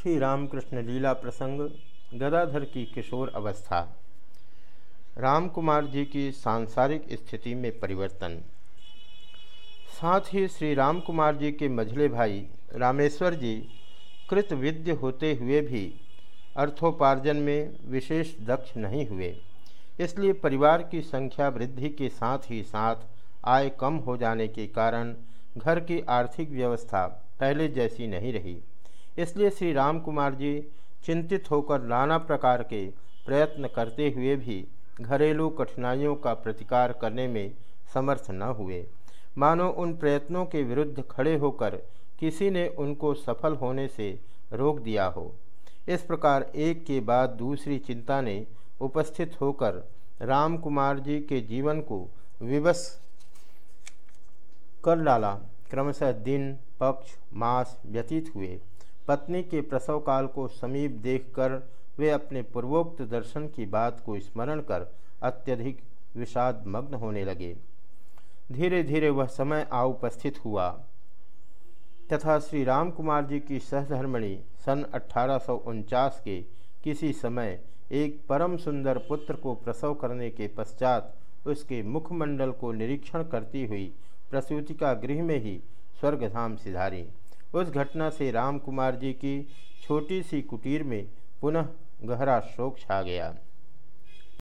श्री रामकृष्ण लीला प्रसंग, गदाधर की किशोर अवस्था। राम कुमार जी की सांसारिक स्थिति में परिवर्तन। साथ ही श्री राम कुमार जी के मझले भाई रामेश्वर जी कृतविद्य होते हुए भी अर्थोपार्जन में विशेष दक्ष नहीं हुए। इसलिए परिवार की संख्या वृद्धि के साथ ही साथ आय कम हो जाने के कारण घर की आर्थिक व्यवस्था पहले जैसी नहीं रही। इसलिए श्री राम कुमार जी चिंतित होकर नाना प्रकार के प्रयत्न करते हुए भी घरेलू कठिनाइयों का प्रतिकार करने में समर्थ न हुए। मानो उन प्रयत्नों के विरुद्ध खड़े होकर किसी ने उनको सफल होने से रोक दिया हो। इस प्रकार एक के बाद दूसरी चिंता ने उपस्थित होकर राम कुमार जी के जीवन को विवश कर डाला। क्रमशः दिन, पक्ष, मास व्यतीत हुए। पत्नी के प्रसव काल को समीप देखकर वे अपने पूर्वोक्त दर्शन की बात को स्मरण कर अत्यधिक विषाद मग्न होने लगे। धीरे धीरे वह समय आ उपस्थित हुआ। तथा श्री राम कुमार जी की सहधर्मणि सन अठारह के किसी समय एक परम सुंदर पुत्र को प्रसव करने के पश्चात उसके मुखमंडल को निरीक्षण करती हुई प्रसूति का गृह में ही स्वर्गधाम सिधारी। उस घटना से रामकुमार जी की छोटी सी कुटीर में पुनः गहरा शोक छा गया।